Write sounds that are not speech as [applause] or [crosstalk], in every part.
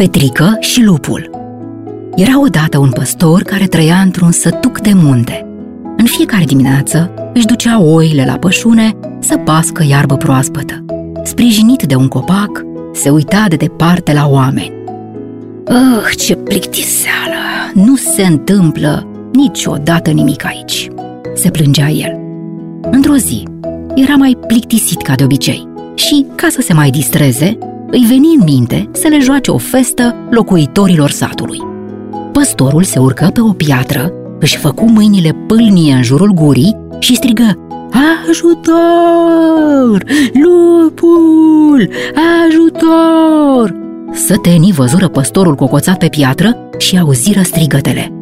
Petrică și lupul Era odată un păstor care trăia într-un sătuc de munte. În fiecare dimineață își ducea oile la pășune să pască iarbă proaspătă. Sprijinit de un copac, se uita de departe la oameni. Ah, ce plictiseală! Nu se întâmplă niciodată nimic aici, se plângea el. Într-o zi, era mai plictisit ca de obicei și, ca să se mai distreze, îi veni în minte să le joace o festă locuitorilor satului. Păstorul se urcă pe o piatră, își făcu mâinile pâlnie în jurul gurii și strigă Ajutor! Lupul! Ajutor! Sătenii văzură păstorul cocoțat pe piatră și auziră strigătele.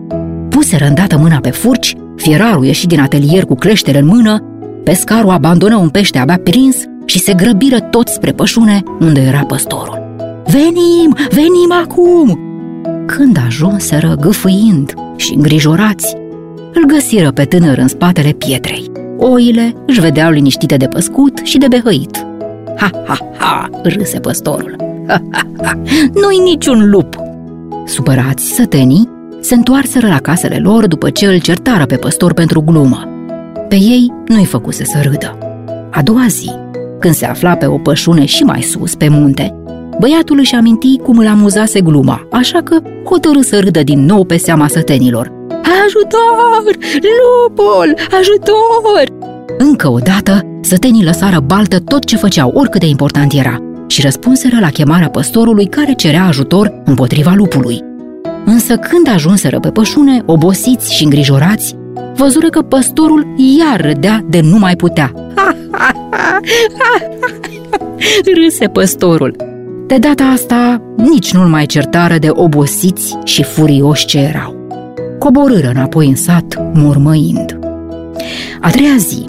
Puseră îndată mâna pe furci, fierarul ieși din atelier cu cleștele în mână, pescarul abandonă un pește abia prins și se grăbiră toți spre pășune unde era păstorul. Venim, venim acum! Când ajunseră gâfâind și îngrijorați, îl găsiră pe tânăr în spatele pietrei. Oile își vedeau liniștite de păscut și de behăit. Ha, ha, ha, râse păstorul. Ha, ha, ha, nu-i niciun lup! Supărați, sătenii se întoarseră la casele lor după ce îl certară pe păstor pentru glumă. Pe ei nu-i făcuse să râdă. A doua zi, când se afla pe o pășune și mai sus, pe munte, băiatul își aminti cum îl amuzase gluma, așa că hotărâ să râdă din nou pe seama sătenilor. Ajutor! Lupul! Ajutor! Încă o dată, sătenii lăsară baltă tot ce făceau, oricât de important era, și răspunseră la chemarea păstorului care cerea ajutor împotriva lupului. Însă când ajunseră pe pășune, obosiți și îngrijorați, văzură că păstorul iar râdea de nu mai putea. [laughs] [laughs] Râse păstorul. De data asta, nici nu-l mai certară de obosiți și furioși ce erau. Coborâră înapoi în sat, mormăind. A treia zi,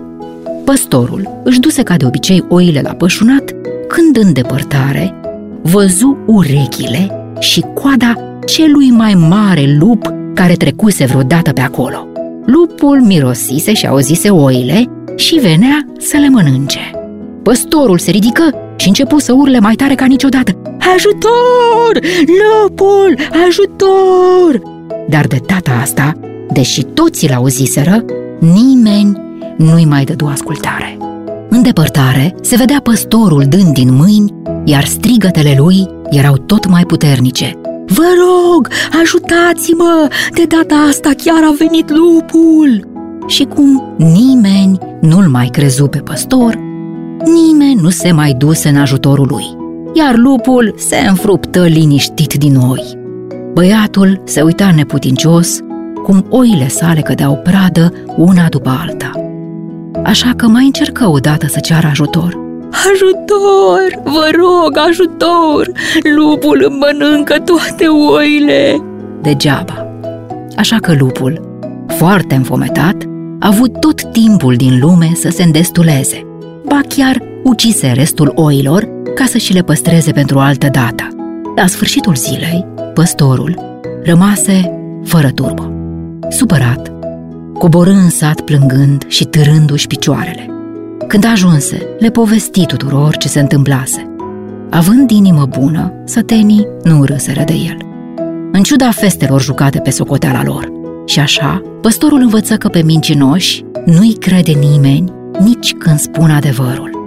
păstorul își duse ca de obicei oile la pășunat, când în depărtare văzu urechile și coada celui mai mare lup care trecuse vreodată pe acolo. Lupul mirosise și auzise oile și venea să le mănânce. Păstorul se ridică și începu să urle mai tare ca niciodată. Ajutor! Lupul! Ajutor! Dar de data asta, deși toți l auziseră, nimeni nu-i mai dădu ascultare. În depărtare se vedea păstorul dând din mâini, iar strigătele lui erau tot mai puternice. Vă rog, ajutați-mă! De data asta chiar a venit lupul! Și cum nimeni nu-l mai crezu pe păstor, nimeni nu se mai duse în ajutorul lui, iar lupul se înfruptă liniștit din oi. Băiatul se uita neputincios cum oile sale cădeau pradă una după alta. Așa că mai încercă odată să ceară ajutor – Ajutor! Vă rog, ajutor! Lupul îmi mănâncă toate oile! Degeaba. Așa că lupul, foarte înfometat, a avut tot timpul din lume să se îndestuleze. Ba chiar ucise restul oilor ca să și le păstreze pentru altă dată. La sfârșitul zilei, păstorul rămase fără turbă. Supărat, coborâ în sat plângând și târându-și picioarele. Când ajunse, le povesti tuturor ce se întâmplase. Având inimă bună, sătenii nu râseră de el. În ciuda festelor jucate pe socoteala lor. Și așa, păstorul învăță că pe mincinoși nu-i crede nimeni nici când spun adevărul.